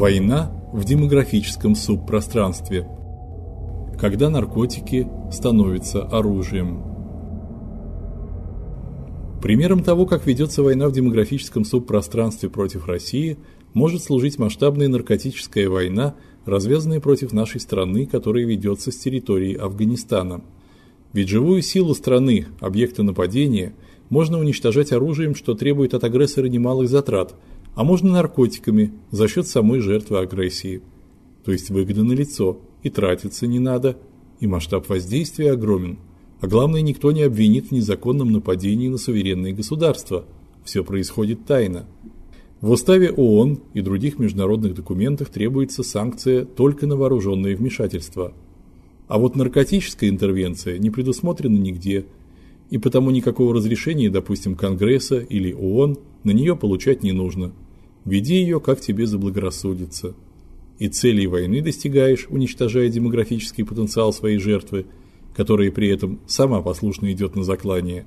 Война в демографическом субпространстве. Когда наркотики становятся оружием. Примером того, как ведется война в демографическом субпространстве против России, может служить масштабная наркотическая война, развязанная против нашей страны, которая ведется с территории Афганистана. Ведь живую силу страны, объекта нападения, можно уничтожать оружием, что требует от агрессора немалых затрат – а можно наркотиками за счет самой жертвы агрессии. То есть выгода налицо, и тратиться не надо, и масштаб воздействия огромен. А главное, никто не обвинит в незаконном нападении на суверенное государство. Все происходит тайно. В уставе ООН и других международных документах требуется санкция только на вооруженное вмешательство. А вот наркотическая интервенция не предусмотрена нигде, и потому никакого разрешения, допустим, Конгресса или ООН на нее получать не нужно. Веди ее, как тебе заблагорассудится. И целей войны достигаешь, уничтожая демографический потенциал своей жертвы, которая при этом сама послушно идет на заклание.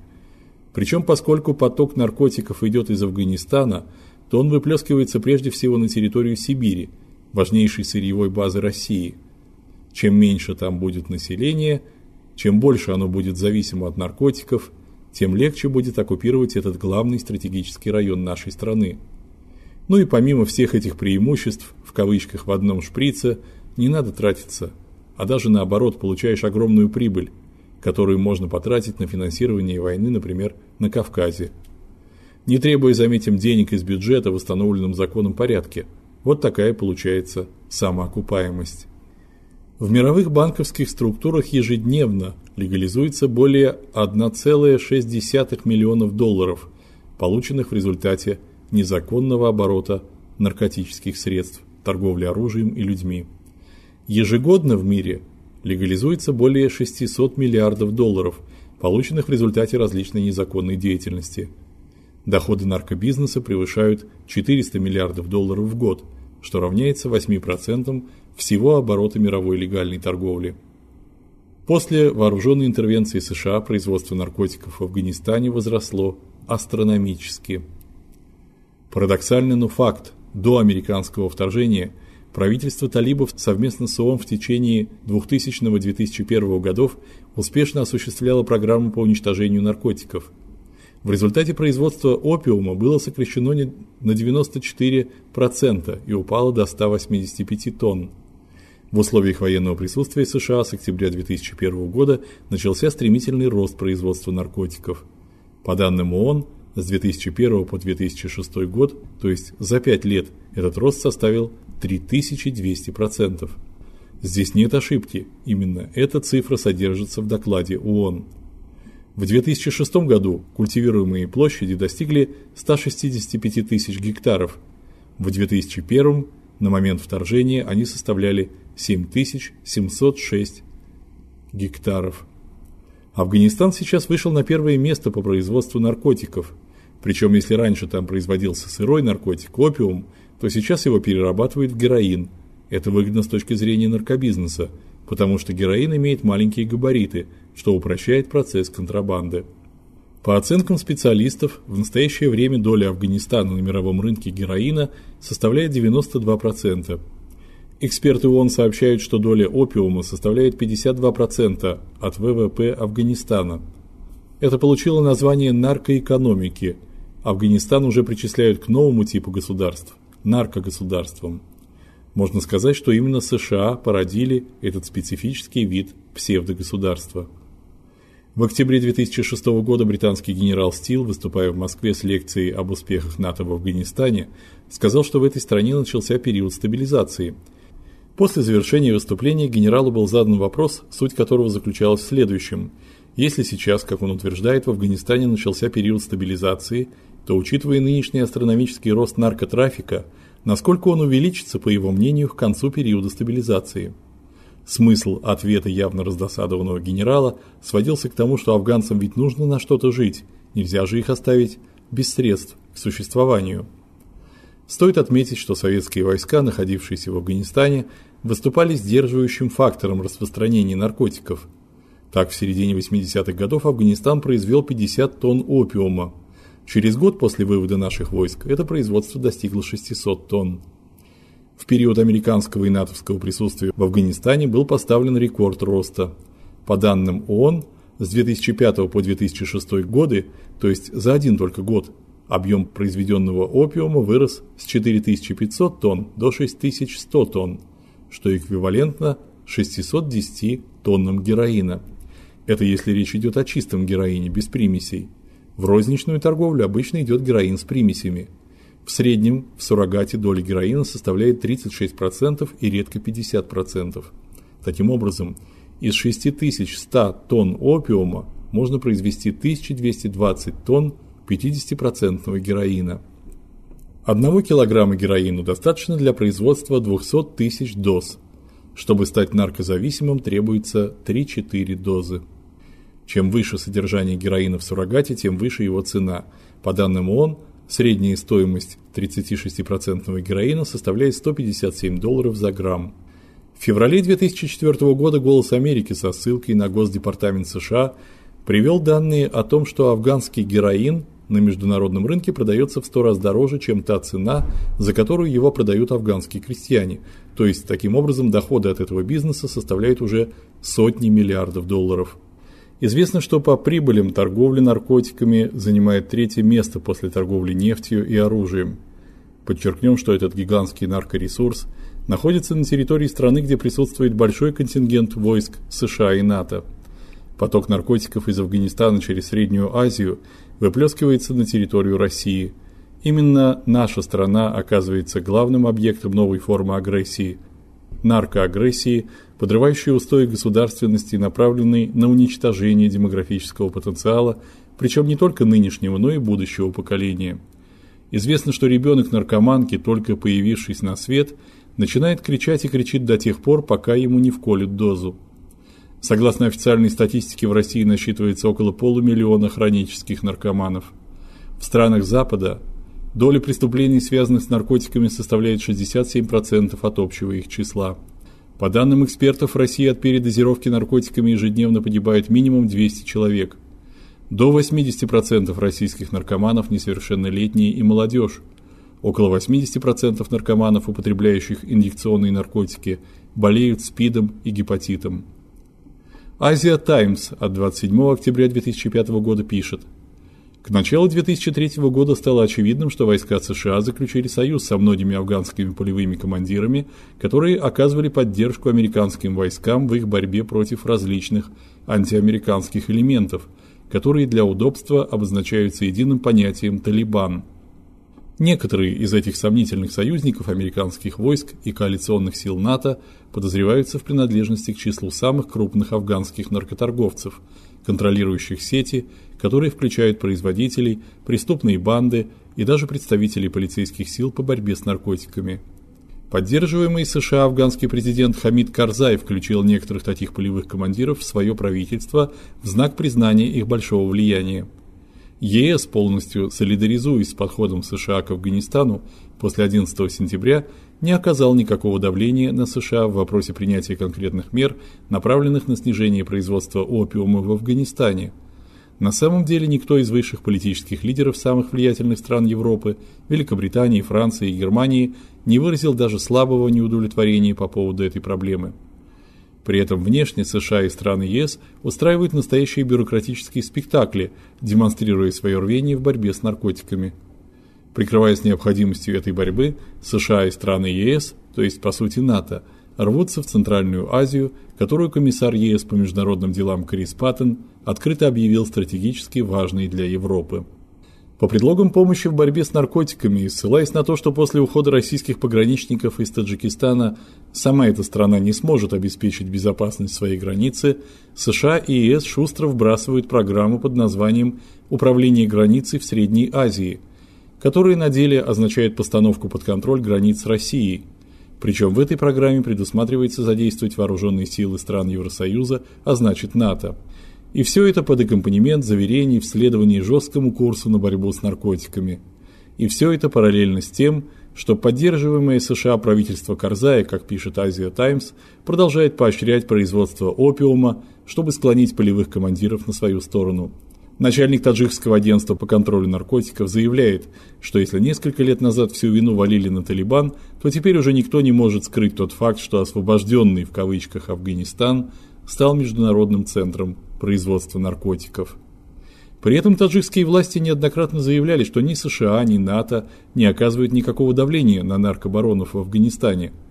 Причем, поскольку поток наркотиков идет из Афганистана, то он выплескивается прежде всего на территорию Сибири, важнейшей сырьевой базы России. Чем меньше там будет населения, чем больше оно будет зависимо от наркотиков, тем легче будет оккупировать этот главный стратегический район нашей страны. Ну и помимо всех этих преимуществ, в кавычках в одном шприце, не надо тратиться, а даже наоборот, получаешь огромную прибыль, которую можно потратить на финансирование войны, например, на Кавказе. Не требуя, заметим, денег из бюджета в установленном законом порядке. Вот такая получается самоокупаемость. В мировых банковских структурах ежедневно легализуется более 1,6 миллионов долларов, полученных в результате незаконного оборота наркотических средств, торговли оружием и людьми. Ежегодно в мире легализуется более 600 миллиардов долларов, полученных в результате различной незаконной деятельности. Доходы наркобизнеса превышают 400 миллиардов долларов в год, что равняется 8% всего оборота мировой легальной торговли. После вооруженной интервенции США производство наркотиков в Афганистане возросло астрономически. Парадоксально, но факт. До американского вторжения правительство талибов совместно с ООН в течение 2000-2001 годов успешно осуществляло программу по уничтожению наркотиков. В результате производство опиума было сокращено на 94% и упало до 185 тонн. В условиях военного присутствия США с октября 2001 года начался стремительный рост производства наркотиков. По данным ООН, с 2001 по 2006 год, то есть за 5 лет, этот рост составил 3200%. Здесь нет ошибки, именно эта цифра содержится в докладе ООН. В 2006 году культивируемые площади достигли 165 тысяч гектаров. В 2001 на момент вторжения они составляли 7706 гектаров. Афганистан сейчас вышел на первое место по производству наркотиков. Причем, если раньше там производился сырой наркотик опиум, то сейчас его перерабатывают в героин. Это выгодно с точки зрения наркобизнеса, потому что героин имеет маленькие габариты, что упрощает процесс контрабанды. По оценкам специалистов, в настоящее время доля Афганистана на мировом рынке героина составляет 92%. Эксперты ООН сообщают, что доля опиума составляет 52% от ВВП Афганистана. Это получило название наркоэкономики. Афганистан уже причисляют к новому типу государств наркогосударствам. Можно сказать, что именно США породили этот специфический вид псевдогосударства. В октябре 2006 года британский генерал Стил, выступая в Москве с лекцией об успехах НАТО в Афганистане, сказал, что в этой стране начался период стабилизации – После завершения выступления генералу был задан вопрос, суть которого заключалась в следующем: если сейчас, как он утверждает, в Афганистане начался период стабилизации, то учитывая нынешний астрономический рост наркотрафика, насколько он увеличится, по его мнению, к концу периода стабилизации? Смысл ответа явно раздосадованного генерала сводился к тому, что афганцам ведь нужно на что-то жить, нельзя же их оставить без средств к существованию. Стоит отметить, что советские войска, находившиеся в Афганистане, выступали сдерживающим фактором распространения наркотиков. Так, в середине 80-х годов Афганистан произвел 50 тонн опиума. Через год после вывода наших войск это производство достигло 600 тонн. В период американского и натовского присутствия в Афганистане был поставлен рекорд роста. По данным ООН, с 2005 по 2006 годы, то есть за один только год, объем произведенного опиума вырос с 4500 тонн до 6100 тонн, что эквивалентно 610 тоннам героина. Это если речь идет о чистом героине без примесей. В розничную торговлю обычно идет героин с примесями. В среднем в суррогате доля героина составляет 36% и редко 50%. Таким образом, из 6100 тонн опиума можно произвести 1220 тонн 50% героина. Одного килограмма героина достаточно для производства 200 тысяч доз. Чтобы стать наркозависимым, требуется 3-4 дозы. Чем выше содержание героина в суррогате, тем выше его цена. По данным ООН, средняя стоимость 36% героина составляет 157 долларов за грамм. В феврале 2004 года Голос Америки со ссылкой на Госдепартамент США привел данные о том, что афганский героин на международном рынке продается в 100 раз дороже, чем та цена, за которую его продают афганские крестьяне. То есть таким образом доходы от этого бизнеса составляют уже сотни миллиардов долларов. Известно, что по прибылям торговля наркотиками занимает третье место после торговли нефтью и оружием. Подчеркнем, что этот гигантский наркоресурс находится на территории страны, где присутствует большой контингент войск США и НАТО. Поток наркотиков из Афганистана через Среднюю Азию выплескивается на территорию России. Именно наша страна оказывается главным объектом новой формы агрессии наркоагрессии, подрывающей устои государственности и направленной на уничтожение демографического потенциала, причем не только нынешнего, но и будущего поколения. Известно, что ребенок наркоманки, только появившись на свет, начинает кричать и кричит до тех пор, пока ему не вколют дозу. Согласно официальной статистике, в России насчитывается около полумиллиона хронических наркоманов. В странах Запада доля преступлений, связанных с наркотиками, составляет 67% от общего их числа. По данным экспертов, в России от передозировки наркотиками ежедневно погибает минимум 200 человек. До 80% российских наркоманов несовершеннолетние и молодежь. Около 80% наркоманов, употребляющих инъекционные наркотики, болеют СПИДом и гепатитом. Asia Times от 27 октября 2005 года пишет: К началу 2003 года стало очевидным, что войска США заключили союз со многими афганскими полевыми командирами, которые оказывали поддержку американским войскам в их борьбе против различных антиамериканских элементов, которые для удобства обозначаются единым понятием Талибан. Некоторые из этих сомнительных союзников американских войск и коалиционных сил НАТО подозреваются в принадлежности к числу самых крупных афганских наркоторговцев, контролирующих сети, которые включают производителей, преступные банды и даже представителей полицейских сил по борьбе с наркотиками. Поддерживаемый США афганский президент Хамид Карзай включил некоторых таких полевых командиров в свое правительство в знак признания их большого влияния. ЕС, полностью солидаризуясь с подходом США к Афганистану после 11 сентября, не оказал никакого давления на США в вопросе принятия конкретных мер, направленных на снижение производства опиума в Афганистане. На самом деле никто из высших политических лидеров самых влиятельных стран Европы, Великобритании, Франции и Германии не выразил даже слабого неудовлетворения по поводу этой проблемы. При этом внешне США и страны ЕС устраивают настоящие бюрократические спектакли, демонстрируя свое рвение в борьбе с наркотиками. Прикрываясь необходимостью этой борьбы, США и страны ЕС, то есть по сути НАТО, рвутся в Центральную Азию, которую комиссар ЕС по международным делам Крис Паттон открыто объявил стратегически важной для Европы. По предлогам помощи в борьбе с наркотиками и ссылаясь на то, что после ухода российских пограничников из Таджикистана сама эта страна не сможет обеспечить безопасность своей границы, США и ЕС шустро вбрасывают программу под названием Управление границей в Средней Азии, которая на деле означает постановку под контроль границ России. Причем в этой программе предусматривается задействовать вооруженные силы стран Евросоюза, а значит НАТО – и все это под аккомпанемент заверений в следовании жесткому курсу на борьбу с наркотиками. И все это параллельно с тем, что поддерживаемое США правительство Карзая, как пишет Asia Times, продолжает поощрять производство опиума, чтобы склонить полевых командиров на свою сторону. Начальник таджикского агентства по контролю наркотиков заявляет, что если несколько лет назад всю вину валили на Талибан, то теперь уже никто не может скрыть тот факт, что освобожденный в кавычках Афганистан стал международным центром производства наркотиков. При этом таджикские власти неоднократно заявляли, что ни США, ни НАТО не оказывают никакого давления на наркобаронов в Афганистане –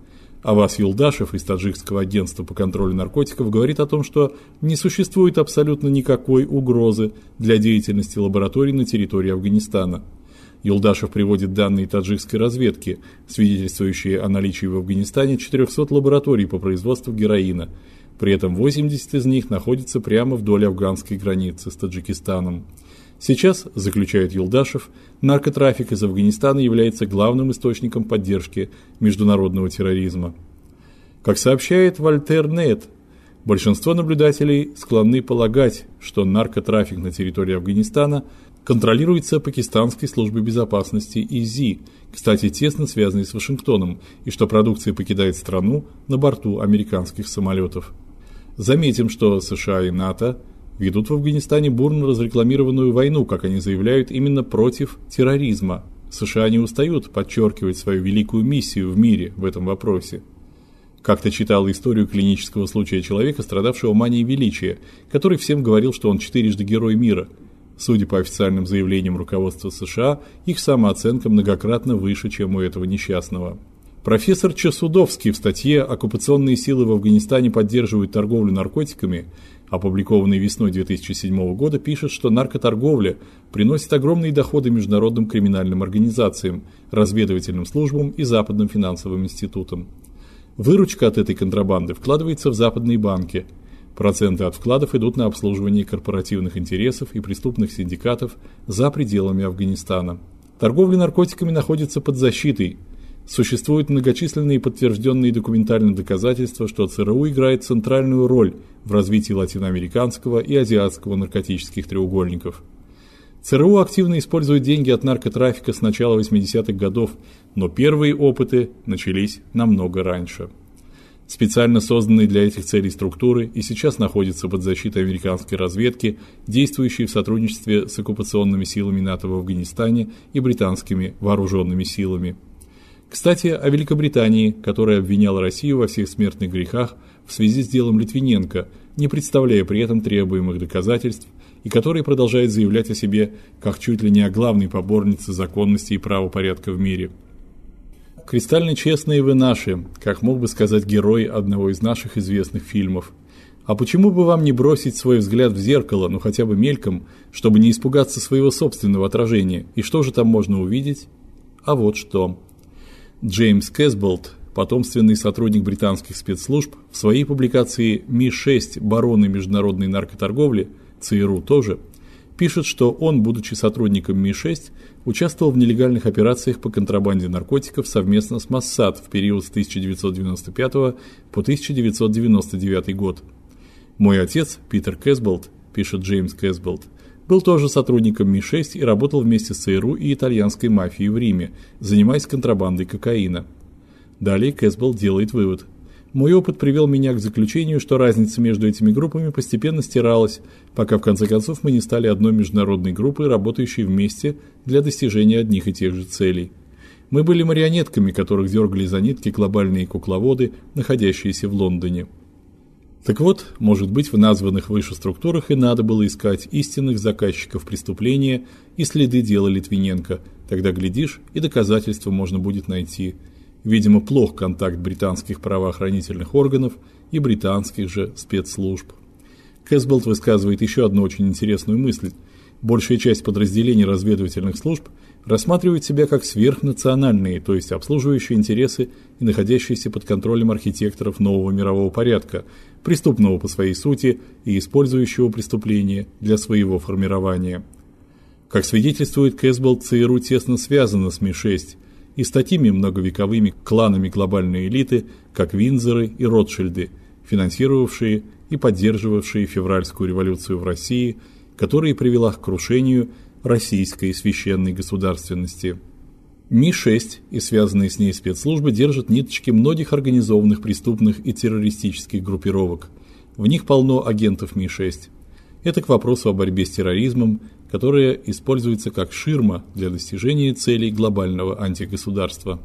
Авас Юлдашев из таджикского агентства по контролю наркотиков говорит о том, что не существует абсолютно никакой угрозы для деятельности лабораторий на территории Афганистана. Юлдашев приводит данные таджикской разведки, свидетельствующие о наличии в Афганистане 400 лабораторий по производству героина. При этом 80 из них находятся прямо вдоль афганской границы с Таджикистаном. Сейчас, заключает Юлдашев, наркотрафик из Афганистана является главным источником поддержки международного терроризма. Как сообщает Вольтер Нет, большинство наблюдателей склонны полагать, что наркотрафик на территории Афганистана контролируется пакистанской службой безопасности ИЗИ, кстати, тесно связанной с Вашингтоном, и что продукция покидает страну на борту американских самолетов. Заметим, что США и НАТО – ведут в Афганистане бурно разрекламированную войну, как они заявляют, именно против терроризма. США не устают подчеркивать свою великую миссию в мире в этом вопросе. Как-то читал историю клинического случая человека, страдавшего манией величия, который всем говорил, что он четырежды герой мира. Судя по официальным заявлениям руководства США, их самооценка многократно выше, чем у этого несчастного. Профессор Часудовский в статье Оккупационные силы в Афганистане поддерживают торговлю наркотиками опубликованный весной 2007 года, пишет, что наркоторговля приносит огромные доходы международным криминальным организациям, разведывательным службам и западным финансовым институтам. Выручка от этой контрабанды вкладывается в западные банки. Проценты от вкладов идут на обслуживание корпоративных интересов и преступных синдикатов за пределами Афганистана. Торговля наркотиками находится под защитой – Существуют многочисленные подтвержденные документальные доказательства, что ЦРУ играет центральную роль в развитии латиноамериканского и азиатского наркотических треугольников. ЦРУ активно использует деньги от наркотрафика с начала 80-х годов, но первые опыты начались намного раньше. Специально созданные для этих целей структуры и сейчас находятся под защитой американской разведки, действующей в сотрудничестве с оккупационными силами НАТО в Афганистане и британскими вооруженными силами. Кстати, о Великобритании, которая обвиняла Россию во всех смертных грехах в связи с делом Литвиненко, не представляя при этом требуемых доказательств, и которая продолжает заявлять о себе как чуть ли не о главной поборнице законности и правопорядка в мире. Кристально честные вы наши, как мог бы сказать герой одного из наших известных фильмов. А почему бы вам не бросить свой взгляд в зеркало, ну хотя бы мельком, чтобы не испугаться своего собственного отражения? И что же там можно увидеть? А вот что. Джеймс Кэсболт, потомственный сотрудник британских спецслужб, в своей публикации Ми-6 Бароны международной наркоторговли, ЦРУ тоже, пишет, что он, будучи сотрудником Ми-6, участвовал в нелегальных операциях по контрабанде наркотиков совместно с Моссад в период с 1995 по 1999 год. Мой отец, Питер Кэсболт, пишет Джеймс Кэсболт, был тоже сотрудником Ми-6 и работал вместе с ЦРУ и итальянской мафией в Риме, занимаясь контрабандой кокаина. Далее Кэсбелл делает вывод. Мой опыт привел меня к заключению, что разница между этими группами постепенно стиралась, пока в конце концов мы не стали одной международной группой, работающей вместе для достижения одних и тех же целей. Мы были марионетками, которых дергали за нитки глобальные кукловоды, находящиеся в Лондоне. Так вот, может быть, в названных выше структурах и надо было искать истинных заказчиков преступления и следы дела Литвиненко. Тогда глядишь, и доказательства можно будет найти. Видимо, плох контакт британских правоохранительных органов и британских же спецслужб. Кэсболт высказывает еще одну очень интересную мысль. Большая часть подразделений разведывательных служб рассматривают себя как сверхнациональные, то есть обслуживающие интересы и находящиеся под контролем архитекторов нового мирового порядка, преступного по своей сути и использующего преступление для своего формирования. Как свидетельствует Кэсбелл, ЦРУ тесно связана с Ми-6 и с такими многовековыми кланами глобальной элиты, как Виндзоры и Ротшильды, финансировавшие и поддерживавшие февральскую революцию в России, которая привела к крушению российской священной государственности. Ми-6 и связанные с ней спецслужбы держат ниточки многих организованных преступных и террористических группировок. В них полно агентов Ми-6. Это к вопросу о борьбе с терроризмом, которая используется как ширма для достижения целей глобального антигосударства.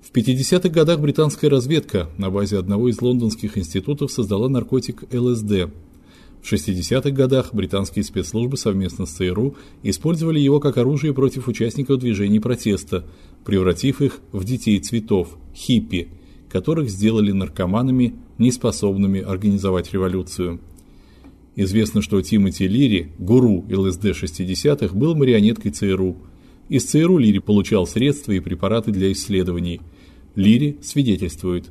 В 50-х годах британская разведка на базе одного из лондонских институтов создала наркотик ЛСД. В 60-х годах британские спецслужбы совместно с ЦРУ использовали его как оружие против участников движений протеста, превратив их в детей цветов, хиппи, которых сделали наркоманами, неспособными организовать революцию. Известно, что Тимоти Лири, гуру ЛСД 60-х, был марионеткой ЦРУ. Из ЦРУ Лири получал средства и препараты для исследований. Лири свидетельствует: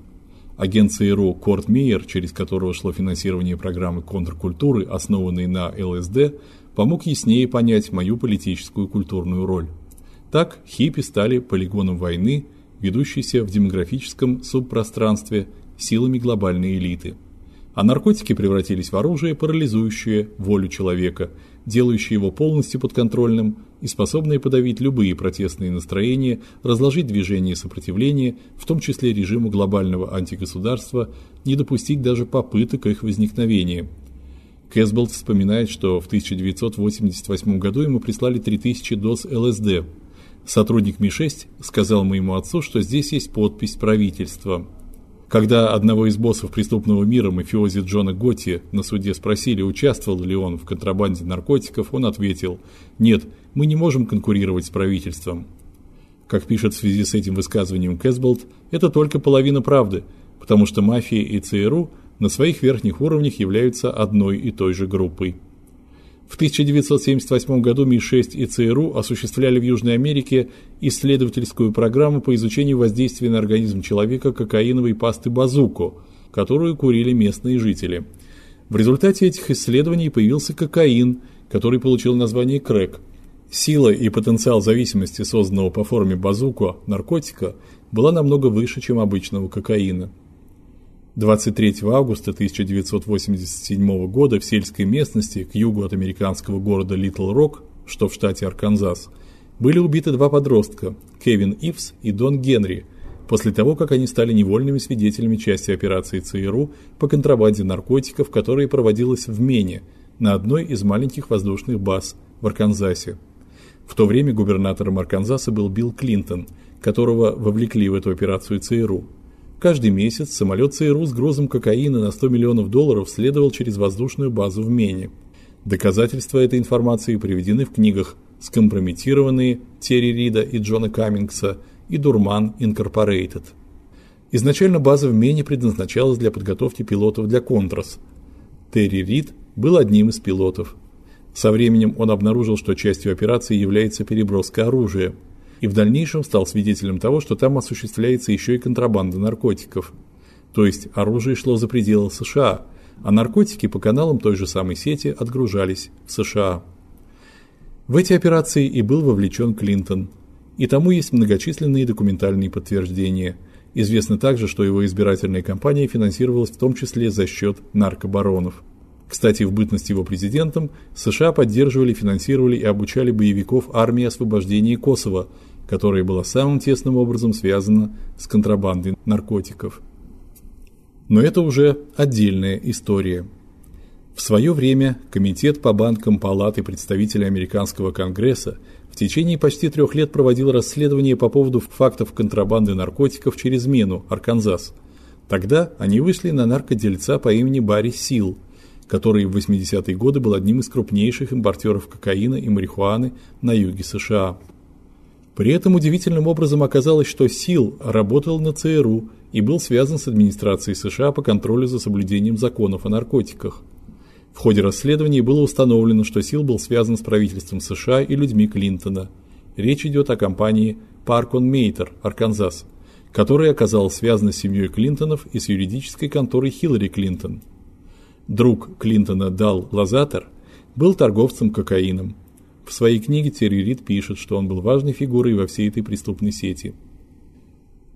агент ЦРУ Корт Мейер, через которого шло финансирование программы контркультуры, основанной на ЛСД, помог яснее понять мою политическую и культурную роль. Так хиппи стали полигоном войны, ведущейся в демографическом субпространстве силами глобальной элиты а наркотики превратились в оружие, парализующее волю человека, делающее его полностью подконтрольным и способное подавить любые протестные настроения, разложить движение сопротивления, в том числе режиму глобального антигосударства, не допустить даже попыток их возникновения. Кэсболт вспоминает, что в 1988 году ему прислали 3000 доз ЛСД. Сотрудник Ми-6 сказал моему отцу, что здесь есть подпись правительства. Когда одного из боссов преступного мира, мафиози Джона Готти, на суде спросили, участвовал ли он в контрабанде наркотиков, он ответил: "Нет, мы не можем конкурировать с правительством". Как пишет в связи с этим высказыванием Кэсболт, это только половина правды, потому что мафия и ЦРУ на своих верхних уровнях являются одной и той же группой. В 1978 году Ми-6 и ЦРУ осуществляли в Южной Америке исследовательскую программу по изучению воздействия на организм человека кокаиновой пасты базуко, которую курили местные жители. В результате этих исследований появился кокаин, который получил название крэк. Сила и потенциал зависимости созданного по форме базуко наркотика была намного выше, чем обычного кокаина. 23 августа 1987 года в сельской местности к югу от американского города Литл-Рок, что в штате Арканзас, были убиты два подростка, Кевин Ивс и Дон Генри, после того, как они стали невольными свидетелями части операции ЦРУ по контрабанде наркотиков, которая проводилась в Мене, на одной из маленьких воздушных баз в Арканзасе. В то время губернатором Арканзаса был Билл Клинтон, которого вовлекли в эту операцию ЦРУ. Каждый месяц самолет ЦРУ с грузом кокаина на 100 миллионов долларов следовал через воздушную базу в Мене. Доказательства этой информации приведены в книгах «Скомпрометированные» Терри Рида и Джона Каммингса и «Дурман Инкорпорейтед». Изначально база в Мене предназначалась для подготовки пилотов для Контрас. Терри Рид был одним из пилотов. Со временем он обнаружил, что частью операции является переброска оружия – и в дальнейшем стал свидетелем того, что там осуществляется еще и контрабанда наркотиков. То есть оружие шло за пределы США, а наркотики по каналам той же самой сети отгружались в США. В эти операции и был вовлечен Клинтон. И тому есть многочисленные документальные подтверждения. Известно также, что его избирательная кампания финансировалась в том числе за счет наркобаронов. Кстати, в бытность его президентом США поддерживали, финансировали и обучали боевиков армии освобождения Косово, которая была самым тесным образом связана с контрабандой наркотиков. Но это уже отдельная история. В свое время Комитет по банкам Палаты представителей американского Конгресса в течение почти трех лет проводил расследование по поводу фактов контрабанды наркотиков через Мену, Арканзас. Тогда они вышли на наркодельца по имени Барри Сил, который в 80-е годы был одним из крупнейших импортеров кокаина и марихуаны на юге США. При этом удивительным образом оказалось, что Сил работал на ЦРУ и был связан с администрацией США по контролю за соблюдением законов о наркотиках. В ходе расследования было установлено, что Сил был связан с правительством США и людьми Клинтона. Речь идет о компании Parkon Mater, Арканзас, которая оказалась связана с семьей Клинтонов и с юридической конторой Хиллари Клинтон. Друг Клинтона Дал Лазатер был торговцем кокаином. В своей книге Терри Рид пишет, что он был важной фигурой во всей этой преступной сети.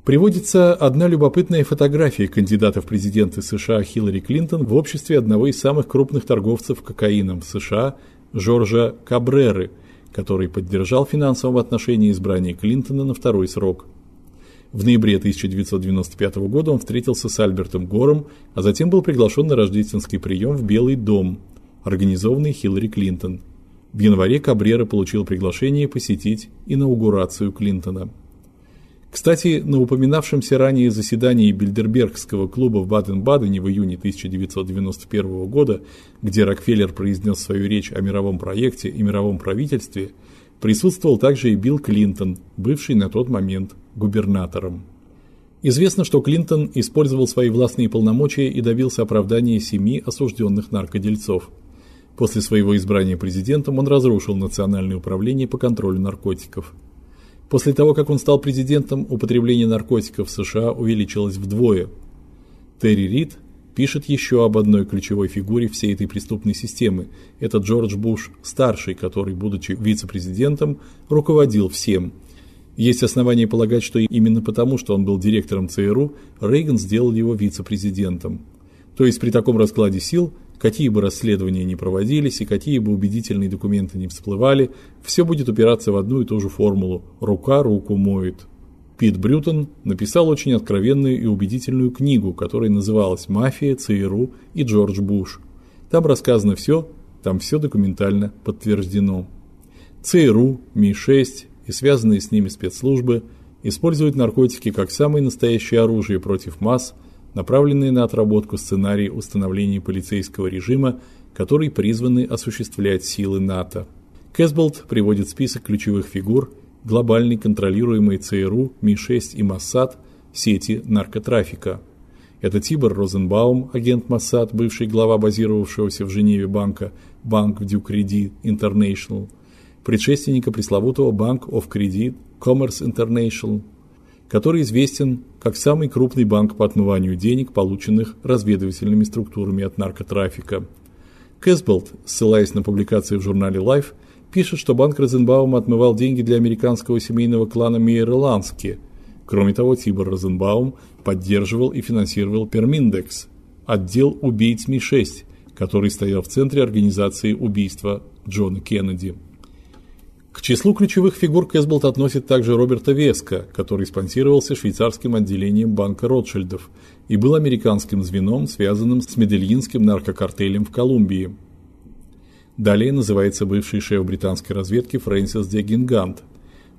Приводится одна любопытная фотография кандидата в президенты США Хиллари Клинтон в обществе одного из самых крупных торговцев кокаином в США Жоржа Кабреры, который поддержал в финансовом отношении избрание Клинтона на второй срок. В ноябре 1995 года он встретился с Альбертом Гором, а затем был приглашен на рождественский прием в Белый дом – организованный Хиллари Клинтон. В январе Кабрера получил приглашение посетить инаугурацию Клинтона. Кстати, на упоминавшемся ранее заседании Бильдербергского клуба в Баден-Бадене в июне 1991 года, где Рокфеллер произнес свою речь о мировом проекте и мировом правительстве, присутствовал также и Билл Клинтон, бывший на тот момент губернатором. Известно, что Клинтон использовал свои властные полномочия и добился оправдания семи осужденных наркодельцов. После своего избрания президентом он разрушил Национальное управление по контролю наркотиков. После того, как он стал президентом, употребление наркотиков в США увеличилось вдвое. Терри Рид пишет еще об одной ключевой фигуре всей этой преступной системы. Это Джордж Буш старший, который, будучи вице-президентом, руководил всем. Есть основания полагать, что именно потому, что он был директором ЦРУ, Рейган сделал его вице-президентом. То есть при таком раскладе сил какие бы расследования ни проводились и какие бы убедительные документы ни всплывали, все будет упираться в одну и ту же формулу: рука руку моет. Пит Брютон написал очень откровенную и убедительную книгу, которая называлась Мафия, ЦРУ и Джордж Буш. Там рассказано все, там все документально подтверждено. ЦРУ, Ми-6 и связанные с ними спецслужбы используют наркотики как самое настоящее оружие против масс – направленные на отработку сценария установления полицейского режима, который призваны осуществлять силы НАТО. Кэсболт приводит список ключевых фигур глобальной контролируемой ЦРУ, Ми-6 и Моссад сети наркотрафика. Это Тибор Розенбаум, агент Моссад, бывший глава базировавшегося в Женеве банка of Credit International, предшественника пресловутого Bank of Credit Commerce International – который известен как самый крупный банк по отмыванию денег, полученных разведывательными структурами от наркотрафика. Кэсболт, ссылаясь на публикации в журнале Life, пишет, что банк Розенбаума отмывал деньги для американского семейного клана Мейер-Лански. Кроме того, Тибор Розенбаум поддерживал и финансировал Перминдекс, отдел убийц Ми-6, который стоял в центре организации убийства Джона Кеннеди. К числу ключевых фигур Кэсболт относит также Роберта Веска, который спонсировался швейцарским отделением банка Ротшильдов и был американским звеном, связанным с медельинским наркокартелем в Колумбии. Далее называется бывший шеф британской разведки Фрэнсис Де Гингант.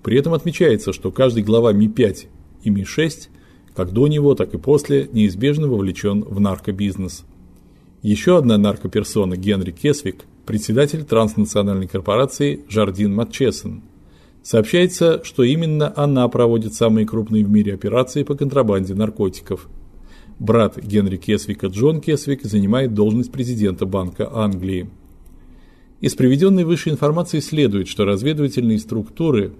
При этом отмечается, что каждый глава Ми-5 и Ми-6, как до него, так и после, неизбежно вовлечен в наркобизнес. Еще одна наркоперсона Генри Кесвик – председатель транснациональной корпорации Жардин Матчесон. Сообщается, что именно она проводит самые крупные в мире операции по контрабанде наркотиков. Брат Генри Кесвика Джон Кесвик занимает должность президента Банка Англии. Из приведенной выше информации следует, что разведывательные структуры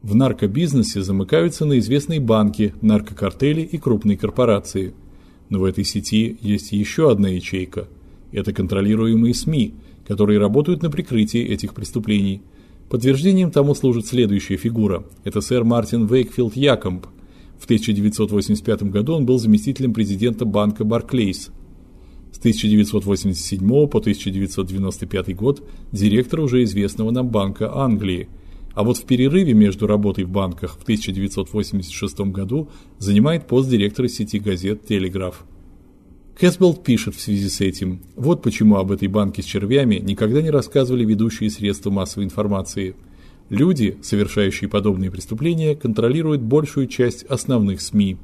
в наркобизнесе замыкаются на известные банки, наркокартели и крупные корпорации. Но в этой сети есть еще одна ячейка – это контролируемые СМИ, которые работают на прикрытии этих преступлений. Подтверждением тому служит следующая фигура. Это сэр Мартин Вейкфилд Якомб. В 1985 году он был заместителем президента банка Barclays. С 1987 по 1995 год директор уже известного нам банка Англии. А вот в перерыве между работой в банках в 1986 году занимает пост директора сети газет Телеграф. Кэсбелт пишет в связи с этим: "Вот почему об этой банке с червями никогда не рассказывали ведущие средства массовой информации. Люди, совершающие подобные преступления, контролируют большую часть основных СМИ".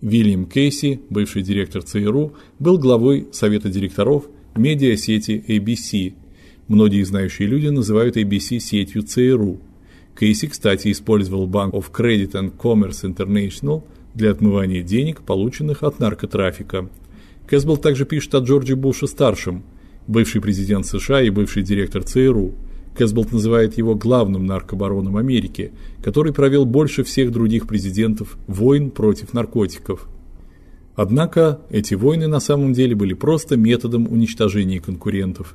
Вильям Кейси, бывший директор ЦРУ, был главой совета директоров медиасети ABC. Многие знающие люди называют ABC сетью ЦРУ. Кейси, кстати, использовал Bank of Credit and Commerce International для отмывания денег, полученных от наркотрафика. Кэсбелл также пишет о Джорджи Буше-старшем, бывший президент США и бывший директор ЦРУ. Кэсбелл называет его главным наркобароном Америки, который провел больше всех других президентов войн против наркотиков. Однако эти войны на самом деле были просто методом уничтожения конкурентов.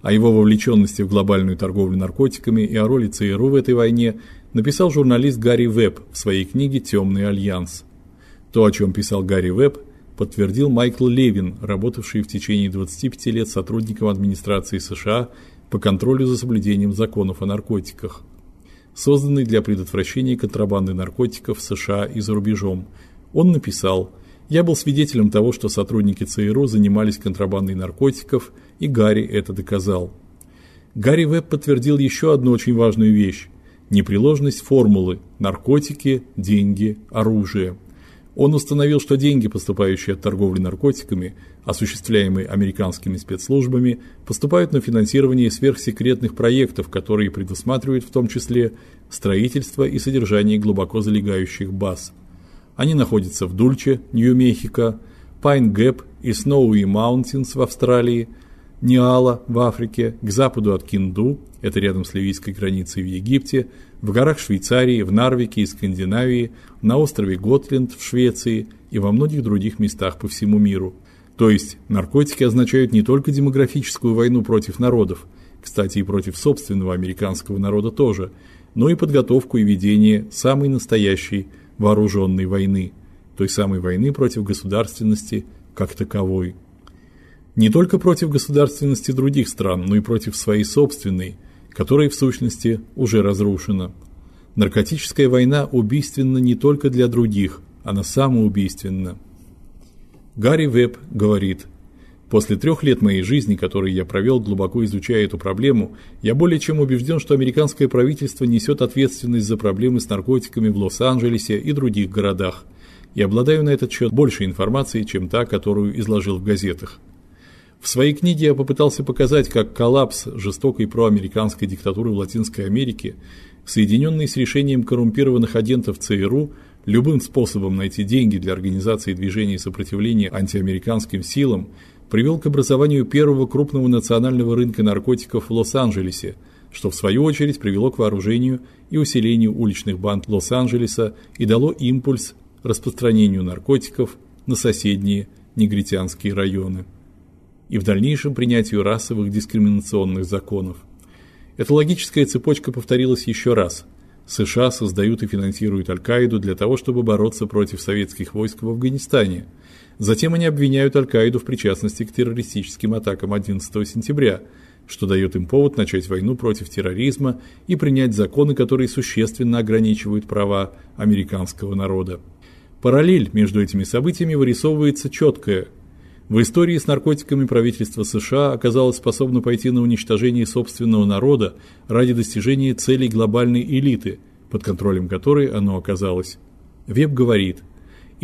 О его вовлеченности в глобальную торговлю наркотиками и о роли ЦРУ в этой войне написал журналист Гарри Веб в своей книге Темный альянс. То, о чем писал Гарри Веб, подтвердил Майкл Левин, работавший в течение 25 лет сотрудником администрации США по контролю за соблюдением законов о наркотиках, созданный для предотвращения контрабанды наркотиков в США и за рубежом. Он написал: Я был свидетелем того, что сотрудники ЦРУ занимались контрабандой наркотиков, и Гарри это доказал. Гарри Веб подтвердил еще одну очень важную вещь непреложность формулы наркотики, деньги, оружие. Он установил, что деньги, поступающие от торговли наркотиками, осуществляемые американскими спецслужбами, поступают на финансирование сверхсекретных проектов, которые предусматривают в том числе строительство и содержание глубоко залегающих баз. Они находятся в Дульче, Нью-Мехико, Пайн-Гэп и Сноуи Маунтинс в Австралии, Ниала в Африке, к западу от Кинду, это рядом с ливийской границей в Египте, в горах Швейцарии, в Нарвике и Скандинавии, на острове Готленд в Швеции и во многих других местах по всему миру. То есть наркотики означают не только демографическую войну против народов, кстати, и против собственного американского народа тоже, но и подготовку и ведение самой настоящей вооруженной войны, той самой войны против государственности как таковой. Не только против государственности других стран, но и против своей собственной, которая в сущности уже разрушена. Наркотическая война убийственна не только для других, она самоубийственна. Гарри Веб говорит: После трех лет моей жизни, которые я провел глубоко изучая эту проблему, я более чем убежден, что американское правительство несет ответственность за проблемы с наркотиками в Лос-Анджелесе и других городах. И обладаю на этот счет больше информации, чем та, которую изложил в газетах. В своей книге я попытался показать, как коллапс жестокой проамериканской диктатуры в Латинской Америке, соединенный с решением коррумпированных агентов ЦРУ любым способом найти деньги для организации движения сопротивления антиамериканским силам, привел к образованию первого крупного национального рынка наркотиков в Лос-Анджелесе, что в свою очередь привело к вооружению и усилению уличных банд Лос-Анджелеса и дало импульс распространению наркотиков на соседние негритянские районы и в дальнейшем принятию расовых дискриминационных законов. Эта логическая цепочка повторилась еще раз. США создают и финансируют Аль-Каиду для того, чтобы бороться против советских войск в Афганистане – Затем они обвиняют Аль-Каиду в причастности к террористическим атакам 11 сентября, что дает им повод начать войну против терроризма и принять законы, которые существенно ограничивают права американского народа. Параллель между этими событиями вырисовывается четкая. В истории с наркотиками правительство США оказалось способно пойти на уничтожение собственного народа ради достижения целей глобальной элиты, под контролем которой оно оказалось. Веб говорит –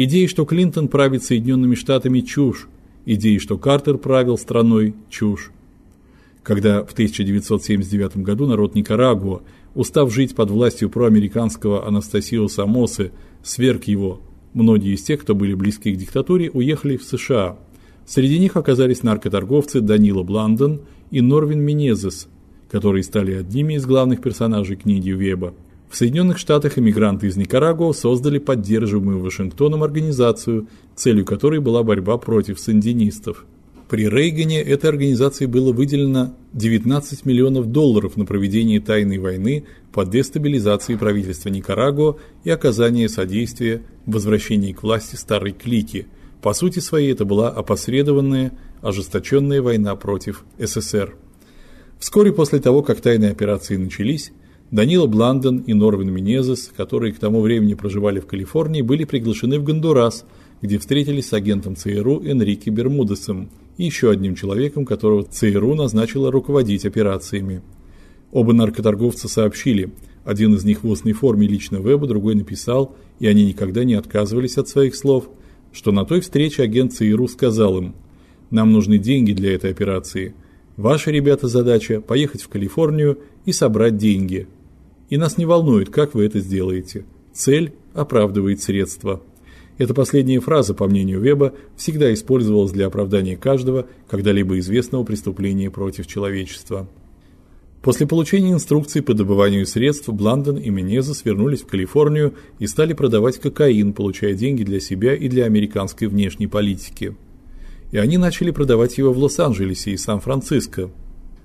Идеи, что Клинтон правит Соединенными Штатами чушь, идеи, что Картер правил страной чушь. Когда в 1979 году народ Никарагуа, устав жить под властью проамериканского Анастасио Самосы, сверг его, многие из тех, кто были близки к диктатуре, уехали в США. Среди них оказались наркоторговцы Данила Бландон и Норвин Менезес, которые стали одними из главных персонажей книги Веба. В Соединенных Штатах иммигранты из Никарагуа создали поддерживаемую Вашингтоном организацию, целью которой была борьба против сандинистов. При Рейгане этой организации было выделено 19 миллионов долларов на проведение тайной войны по дестабилизации правительства Никарагуа и оказание содействия в возвращении к власти старой клики. По сути своей это была опосредованная, ожесточенная война против СССР. Вскоре после того, как тайные операции начались, Данила Бланден и Норвин Менезес, которые к тому времени проживали в Калифорнии, были приглашены в Гондурас, где встретились с агентом ЦРУ Энрике Бермудесом и еще одним человеком, которого ЦРУ назначила руководить операциями. Оба наркоторговца сообщили, один из них в устной форме лично Вебу, другой написал, и они никогда не отказывались от своих слов, что на той встрече агент ЦРУ сказал им: "Нам нужны деньги для этой операции. Ваша, ребята, задача поехать в Калифорнию и собрать деньги. И нас не волнует, как вы это сделаете. Цель оправдывает средства. Эта последняя фраза, по мнению Веба, всегда использовалась для оправдания каждого когда-либо известного преступления против человечества. После получения инструкций по добыванию средств Бландон и Менезес вернулись в Калифорнию и стали продавать кокаин, получая деньги для себя и для американской внешней политики. И они начали продавать его в Лос-Анджелесе и Сан-Франциско.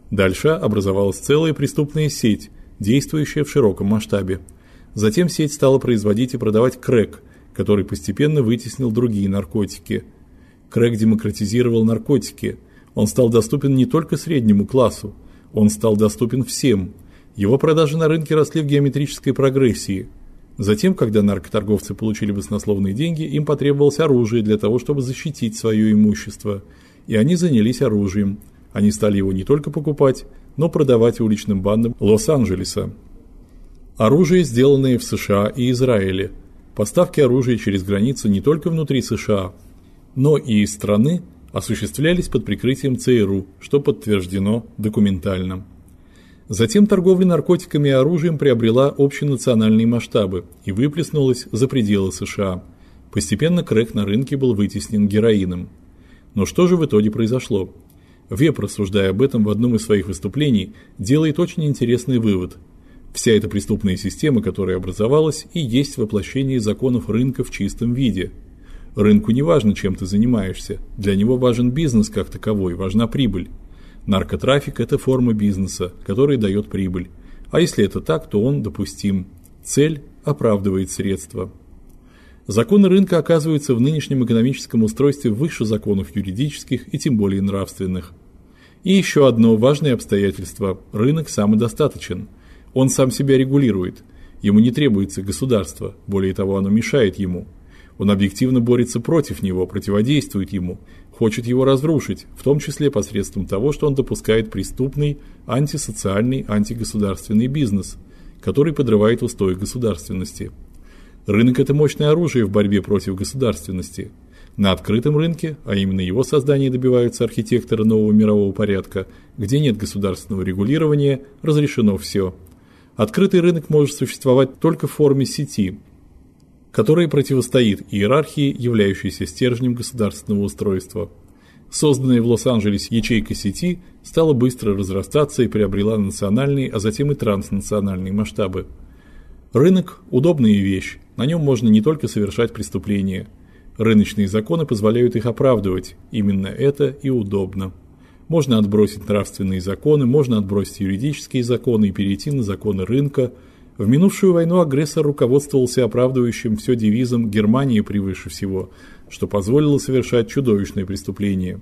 Дальше образовалась целая преступная сеть – действующая в широком масштабе. Затем сеть стала производить и продавать крэк, который постепенно вытеснил другие наркотики. Крэк демократизировал наркотики. Он стал доступен не только среднему классу, он стал доступен всем. Его продажи на рынке росли в геометрической прогрессии. Затем, когда наркоторговцы получили баснословные деньги, им потребовалось оружие для того, чтобы защитить свое имущество, и они занялись оружием. Они стали его не только покупать, но продавать уличным бандам Лос-Анджелеса. Оружие, сделанное в США и Израиле. Поставки оружия через границу не только внутри США, но и из страны осуществлялись под прикрытием ЦРУ, что подтверждено документально. Затем торговля наркотиками и оружием приобрела общенациональные масштабы и выплеснулась за пределы США. Постепенно крэк на рынке был вытеснен героином. Но что же в итоге произошло? Веб, рассуждая об этом в одном из своих выступлений, делает очень интересный вывод. Вся эта преступная система, которая образовалась, и есть воплощение законов рынка в чистом виде. Рынку не важно, чем ты занимаешься. Для него важен бизнес как таковой, важна прибыль. Наркотрафик это форма бизнеса, который дает прибыль. А если это так, то он допустим. Цель оправдывает средства. Законы рынка оказываются в нынешнем экономическом устройстве выше законов юридических и тем более нравственных. И еще одно важное обстоятельство рынок самодостаточен. Он сам себя регулирует. Ему не требуется государство, более того, оно мешает ему. Он объективно борется против него, противодействует ему, хочет его разрушить, в том числе посредством того, что он допускает преступный, антисоциальный, антигосударственный бизнес, который подрывает устои государственности. Рынок это мощное оружие в борьбе против государственности. На открытом рынке, а именно его создания добиваются архитекторы нового мирового порядка, где нет государственного регулирования, разрешено все. Открытый рынок может существовать только в форме сети, которая противостоит иерархии, являющейся стержнем государственного устройства. Созданная в Лос-Анджелесе ячейка сети стала быстро разрастаться и приобрела национальные, а затем и транснациональные масштабы. Рынок удобная вещь. На нем можно не только совершать преступления. Рыночные законы позволяют их оправдывать. Именно это и удобно. Можно отбросить нравственные законы, можно отбросить юридические законы и перейти на законы рынка – в минувшую войну агрессор руководствовался оправдывающим все девизом Германия превыше всего, что позволило совершать чудовищные преступления.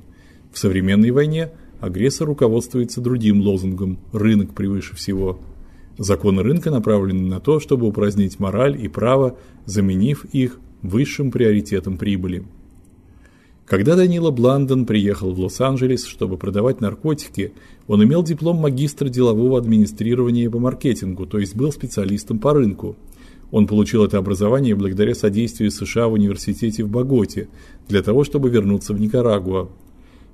В современной войне агрессор руководствуется другим лозунгом рынок превыше всего. Законы рынка направлены на то, чтобы упразднить мораль и право, заменив их высшим приоритетом прибыли. Когда Данила Бландон приехал в Лос-Анджелес, чтобы продавать наркотики, он имел диплом магистра делового администрирования по маркетингу, то есть был специалистом по рынку. Он получил это образование благодаря содействию США в университете в Боготе, для того, чтобы вернуться в Никарагуа.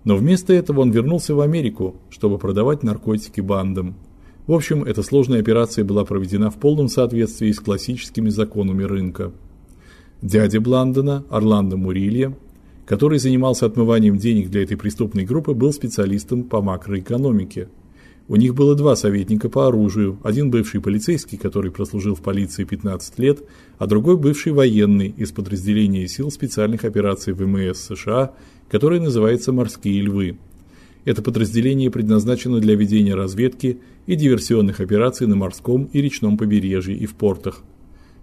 Но вместо этого он вернулся в Америку, чтобы продавать наркотики бандам. В общем, эта сложная операция была проведена в полном соответствии с классическими законами рынка. Дядя Бландона, Орландо Мурилья, который занимался отмыванием денег для этой преступной группы, был специалистом по макроэкономике. У них было два советника по оружию, один бывший полицейский, который прослужил в полиции 15 лет, а другой бывший военный из подразделения сил специальных операций ВМС США, которое называется Морские львы. Это подразделение предназначено для ведения разведки и диверсионных операций на морском и речном побережье и в портах.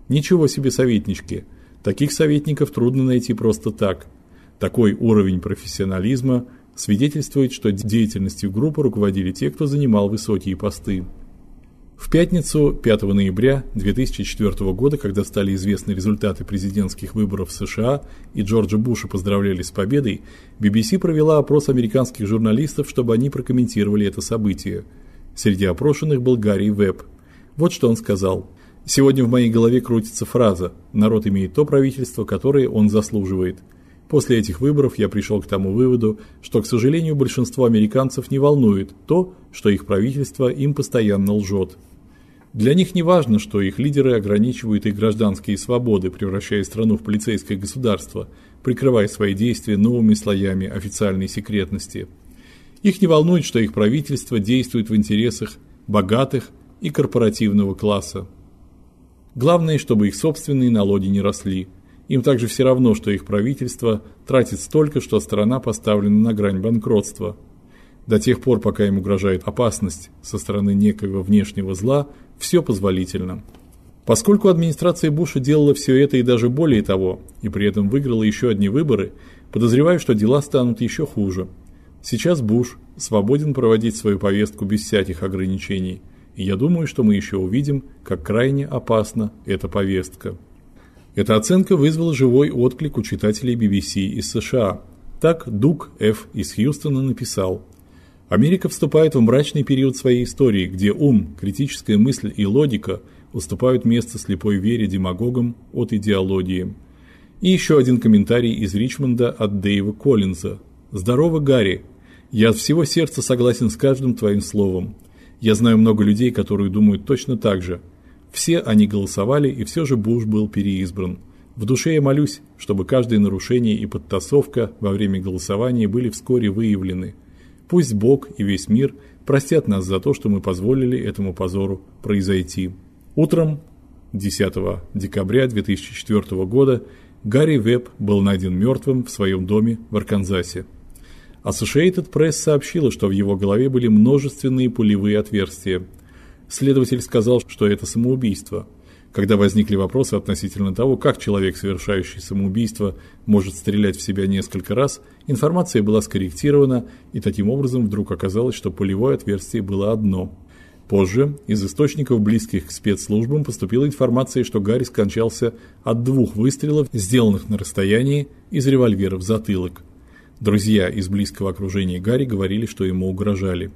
Ничего себе советнички. Таких советников трудно найти просто так. Такой уровень профессионализма свидетельствует, что деятельностью группы руководили те, кто занимал высокие посты. В пятницу, 5 ноября 2004 года, когда стали известны результаты президентских выборов в США и Джорджа Буша поздравляли с победой, BBC провела опрос американских журналистов, чтобы они прокомментировали это событие. Среди опрошенных был Гарри Веб. Вот что он сказал: "Сегодня в моей голове крутится фраза: народ имеет то правительство, которое он заслуживает. После этих выборов я пришел к тому выводу, что, к сожалению, большинство американцев не волнует то, что их правительство им постоянно лжет. Для них не важно, что их лидеры ограничивают их гражданские свободы, превращая страну в полицейское государство, прикрывая свои действия новыми слоями официальной секретности. Их не волнует, что их правительство действует в интересах богатых и корпоративного класса. Главное, чтобы их собственные налоги не росли – им также все равно, что их правительство тратит столько, что страна поставлена на грань банкротства. До тех пор, пока им угрожает опасность со стороны некоего внешнего зла, все позволительно. Поскольку администрация Буша делала все это и даже более того, и при этом выиграла еще одни выборы, подозреваю, что дела станут еще хуже. Сейчас Буш свободен проводить свою повестку без всяких ограничений. И я думаю, что мы еще увидим, как крайне опасна эта повестка. Эта оценка вызвала живой отклик у читателей BBC из США. Так Дук Ф. из Хьюстона написал: Америка вступает в мрачный период своей истории, где ум, критическая мысль и логика уступают место слепой вере демагогам от идеологии. И еще один комментарий из Ричмонда от Дэйва Коллинза. Здорово, Гарри. Я от всего сердца согласен с каждым твоим словом. Я знаю много людей, которые думают точно так же. Все они голосовали, и все же Буш был переизбран. В душе я молюсь, чтобы каждое нарушение и подтасовка во время голосования были вскоре выявлены. Пусть Бог и весь мир простят нас за то, что мы позволили этому позору произойти. Утром 10 декабря 2004 года Гарри Веб был найден мертвым в своем доме в Арканзасе. Associated Press сообщила, что в его голове были множественные пулевые отверстия. Следователь сказал, что это самоубийство. Когда возникли вопросы относительно того, как человек, совершающий самоубийство, может стрелять в себя несколько раз, информация была скорректирована, и таким образом вдруг оказалось, что пулевое отверстие было одно. Позже из источников близких к спецслужбам поступила информация, что Гарри скончался от двух выстрелов, сделанных на расстоянии из револьвера в затылок. Друзья из близкого окружения Гарри говорили, что ему угрожали.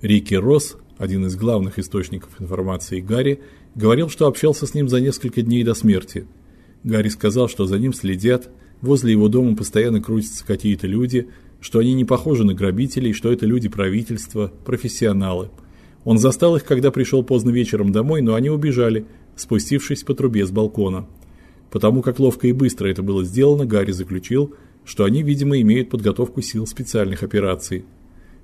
Рики Росс, один из главных источников информации Гарри, говорил, что общался с ним за несколько дней до смерти. Гарри сказал, что за ним следят, возле его дома постоянно крутятся какие-то люди, что они не похожи на грабителей, что это люди правительства, профессионалы. Он застал их, когда пришел поздно вечером домой, но они убежали, спустившись по трубе с балкона. Потому как ловко и быстро это было сделано, Гарри заключил, что они, видимо, имеют подготовку сил специальных операций.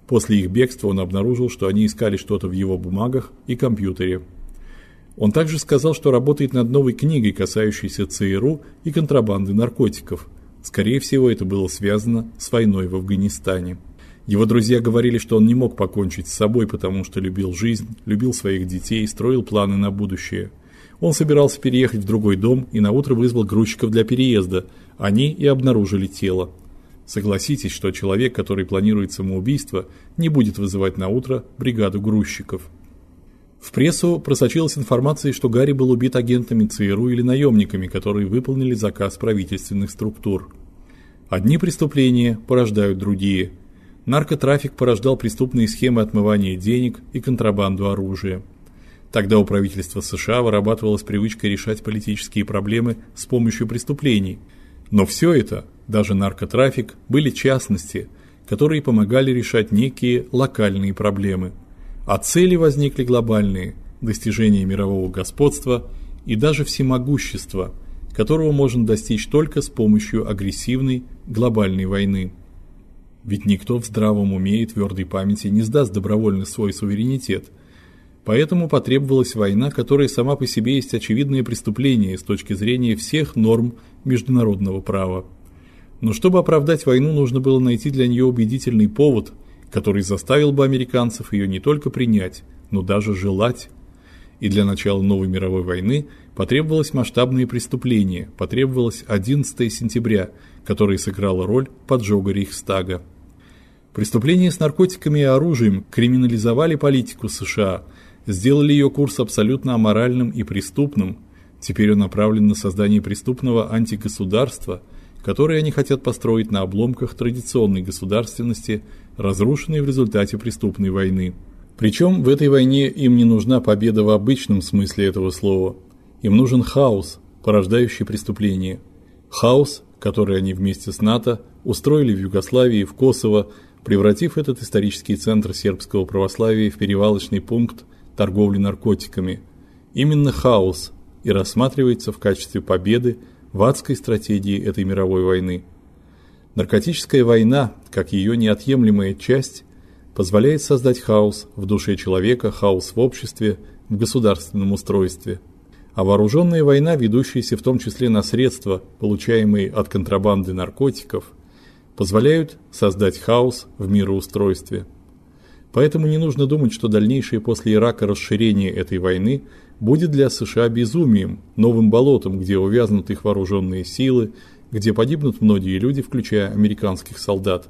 После их бегства он обнаружил, что они искали что-то в его бумагах и компьютере. Он также сказал, что работает над новой книгой, касающейся ЦРУ и контрабанды наркотиков. Скорее всего, это было связано с войной в Афганистане. Его друзья говорили, что он не мог покончить с собой, потому что любил жизнь, любил своих детей, строил планы на будущее. Он собирался переехать в другой дом и на утро вызвал грузчиков для переезда. Они и обнаружили тело. Согласитесь, что человек, который планирует самоубийство, не будет вызывать на утро бригаду грузчиков. В прессу просочилась информация, что Гарри был убит агентами ЦРУ или наемниками, которые выполнили заказ правительственных структур. Одни преступления порождают другие. Наркотрафик порождал преступные схемы отмывания денег и контрабанду оружия. Тогда у правительства США вырабатывалась привычка решать политические проблемы с помощью преступлений. Но все это, даже наркотрафик, были частности, которые помогали решать некие локальные проблемы. А цели возникли глобальные достижение мирового господства и даже всемогущества, которого можно достичь только с помощью агрессивной глобальной войны. Ведь никто в здравом уме и твердой памяти не сдаст добровольно свой суверенитет – Поэтому потребовалась война, которая сама по себе есть очевидное преступление с точки зрения всех норм международного права. Но чтобы оправдать войну, нужно было найти для нее убедительный повод, который заставил бы американцев ее не только принять, но даже желать. И для начала новой мировой войны потребовалось масштабное преступление, потребовалось 11 сентября, которое сыграло роль поджога Рейхстага. Преступления с наркотиками и оружием криминализовали политику США – сделали ее курс абсолютно аморальным и преступным. Теперь он направлен на создание преступного антигосударства, которое они хотят построить на обломках традиционной государственности, разрушенной в результате преступной войны. Причем в этой войне им не нужна победа в обычном смысле этого слова. Им нужен хаос, порождающий преступление. Хаос, который они вместе с НАТО устроили в Югославии и в Косово, превратив этот исторический центр сербского православия в перевалочный пункт торговли наркотиками. Именно хаос и рассматривается в качестве победы в адской стратегии этой мировой войны. Наркотическая война, как ее неотъемлемая часть, позволяет создать хаос в душе человека, хаос в обществе, в государственном устройстве. А вооруженная война, ведущаяся в том числе на средства, получаемые от контрабанды наркотиков, позволяют создать хаос в мироустройстве. Поэтому не нужно думать, что дальнейшее после Ирака расширение этой войны будет для США безумием, новым болотом, где увязнут их вооруженные силы, где погибнут многие люди, включая американских солдат.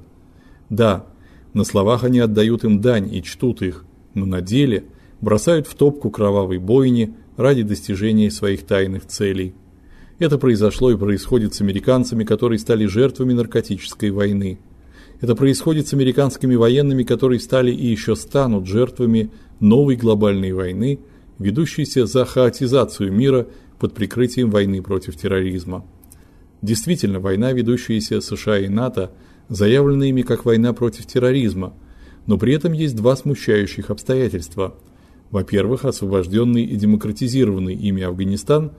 Да, на словах они отдают им дань и чтут их, но на деле бросают в топку кровавой бойни ради достижения своих тайных целей. Это произошло и происходит с американцами, которые стали жертвами наркотической войны. Это происходит с американскими военными, которые стали и еще станут жертвами новой глобальной войны, ведущейся за хаотизацию мира под прикрытием войны против терроризма. Действительно, война, ведущаяся США и НАТО, заявлена ими как война против терроризма, но при этом есть два смущающих обстоятельства. Во-первых, освобожденный и демократизированный ими Афганистан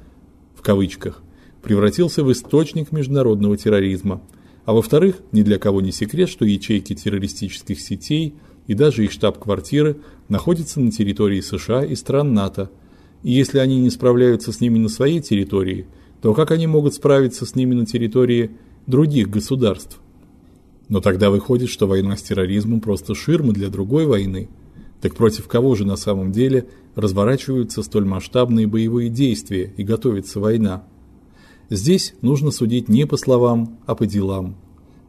в кавычках превратился в источник международного терроризма. А во-вторых, ни для кого не секрет, что ячейки террористических сетей и даже их штаб-квартиры находятся на территории США и стран НАТО. И если они не справляются с ними на своей территории – то как они могут справиться с ними на территории других государств? Но тогда выходит, что война с терроризмом просто ширма для другой войны. Так против кого же на самом деле разворачиваются столь масштабные боевые действия и готовится война? Здесь нужно судить не по словам, а по делам.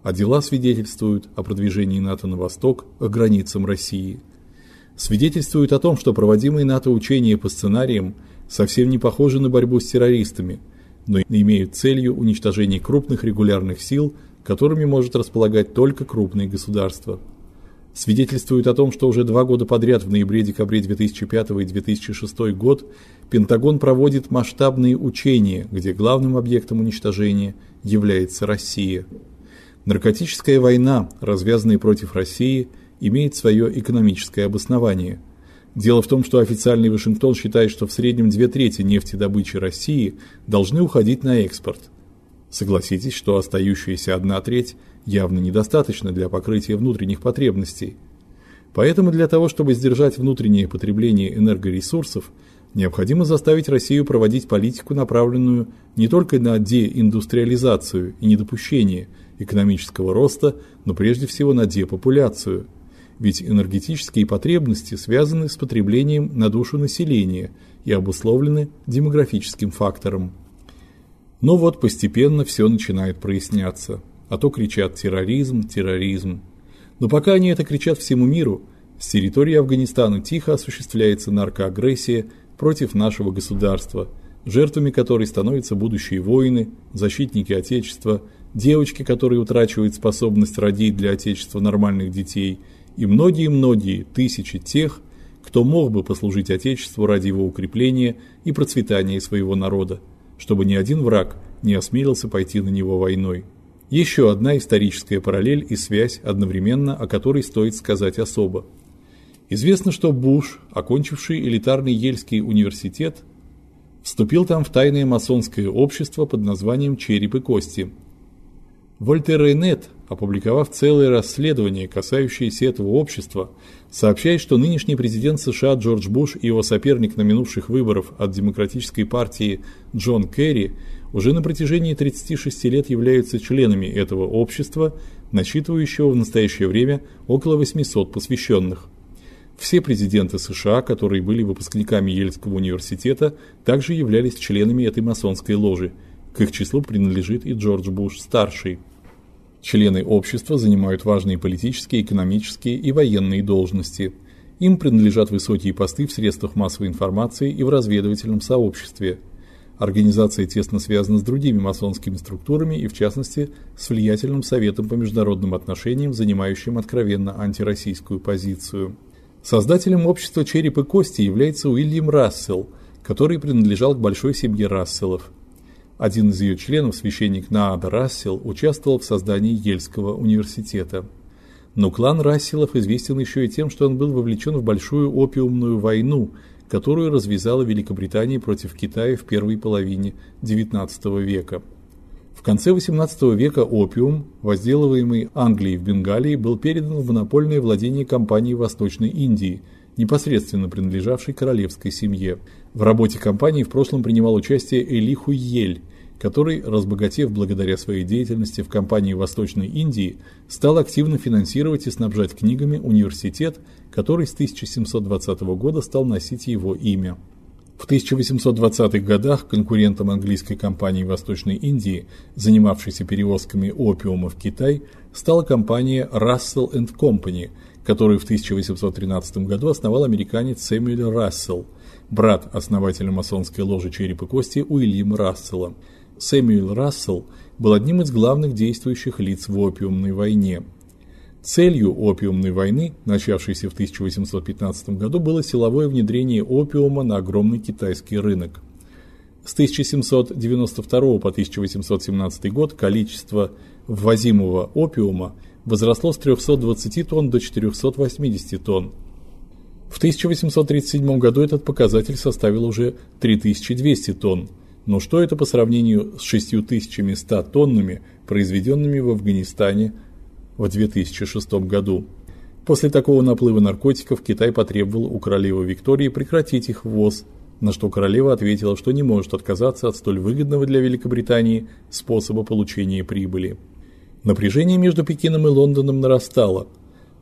А дела свидетельствуют о продвижении НАТО на восток, к границам России. Свидетельствуют о том, что проводимые НАТО учения по сценариям совсем не похожи на борьбу с террористами – но имеют целью уничтожение крупных регулярных сил, которыми может располагать только крупные государства. Свидетельствует о том, что уже два года подряд в ноябре-декабре 2005 и 2006 год Пентагон проводит масштабные учения, где главным объектом уничтожения является Россия. Наркотическая война, развязанная против России, имеет свое экономическое обоснование – Дело в том, что официальный Вашингтон считает, что в среднем две трети нефтедобычи России должны уходить на экспорт. Согласитесь, что остающаяся одна треть явно недостаточно для покрытия внутренних потребностей. Поэтому для того, чтобы сдержать внутреннее потребление энергоресурсов, необходимо заставить Россию проводить политику, направленную не только на деиндустриализацию и недопущение экономического роста, но прежде всего на депопуляцию – ведь энергетические потребности связаны с потреблением на душу населения и обусловлены демографическим фактором. Но вот постепенно все начинает проясняться. А то кричат терроризм, терроризм. Но пока они это кричат всему миру, с территории Афганистана тихо осуществляется наркоагрессия против нашего государства, жертвами которой становятся будущие воины, защитники отечества, девочки, которые утрачивают способность родить для отечества нормальных детей – и многие-многие тысячи тех, кто мог бы послужить Отечеству ради его укрепления и процветания своего народа, чтобы ни один враг не осмелился пойти на него войной. Еще одна историческая параллель и связь одновременно, о которой стоит сказать особо. Известно, что Буш, окончивший элитарный Ельский университет, вступил там в тайное масонское общество под названием «Череп и кости». Вольтер Рейнет опубликовав целое расследование, касающееся этого общества, сообщает, что нынешний президент США Джордж Буш и его соперник на минувших выборах от Демократической партии Джон Керри уже на протяжении 36 лет являются членами этого общества, насчитывающего в настоящее время около 800 посвященных. Все президенты США, которые были выпускниками Ельского университета, также являлись членами этой масонской ложи. К их числу принадлежит и Джордж Буш старший. Члены общества занимают важные политические, экономические и военные должности. Им принадлежат высокие посты в средствах массовой информации и в разведывательном сообществе. Организация тесно связана с другими масонскими структурами и в частности с влиятельным советом по международным отношениям, занимающим откровенно антироссийскую позицию. Создателем общества Череп и кости является Уильям Рассел, который принадлежал к большой семье Расселов. Один из ее членов, священник Наада Рассел, участвовал в создании Ельского университета. Но клан Расселов известен еще и тем, что он был вовлечен в большую опиумную войну, которую развязала Великобритания против Китая в первой половине XIX века. В конце XVIII века опиум, возделываемый Англией в Бенгалии, был передан в монопольное владение компании Восточной Индии, непосредственно принадлежавшей королевской семье. В работе компании в прошлом принимал участие Элиху Ель, который, разбогатев благодаря своей деятельности в компании Восточной Индии, стал активно финансировать и снабжать книгами университет, который с 1720 года стал носить его имя. В 1820-х годах конкурентом английской компании Восточной Индии, занимавшейся перевозками опиума в Китай, стала компания Russell Company, который в 1813 году основал американец Сэмюэл Рассел, брат основателя масонской ложи Череп и кости Уильяма Рассела. Сэмюэл Рассел был одним из главных действующих лиц в опиумной войне. Целью опиумной войны, начавшейся в 1815 году, было силовое внедрение опиума на огромный китайский рынок. С 1792 по 1817 год количество ввозимого опиума возросло с 320 тонн до 480 тонн. В 1837 году этот показатель составил уже 3200 тонн. Но что это по сравнению с 6100 тоннами, произведенными в Афганистане в 2006 году? После такого наплыва наркотиков Китай потребовал у королевы Виктории прекратить их ввоз, на что королева ответила, что не может отказаться от столь выгодного для Великобритании способа получения прибыли. Напряжение между Пекином и Лондоном нарастало.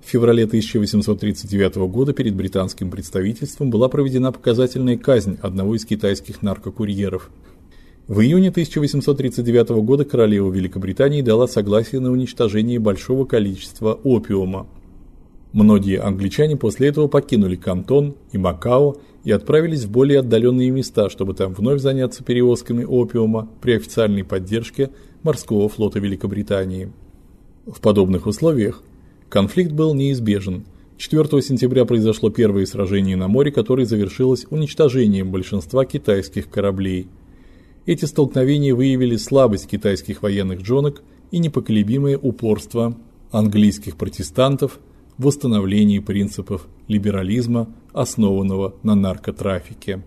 В феврале 1839 года перед британским представительством была проведена показательная казнь одного из китайских наркокурьеров. В июне 1839 года королева Великобритании дала согласие на уничтожение большого количества опиума. Многие англичане после этого покинули Кантон и Макао и отправились в более отдаленные места, чтобы там вновь заняться перевозками опиума при официальной поддержке морского флота Великобритании. В подобных условиях конфликт был неизбежен. 4 сентября произошло первое сражение на море, которое завершилось уничтожением большинства китайских кораблей. Эти столкновения выявили слабость китайских военных джонок и непоколебимое упорство английских протестантов в восстановлении принципов либерализма, основанного на наркотрафике.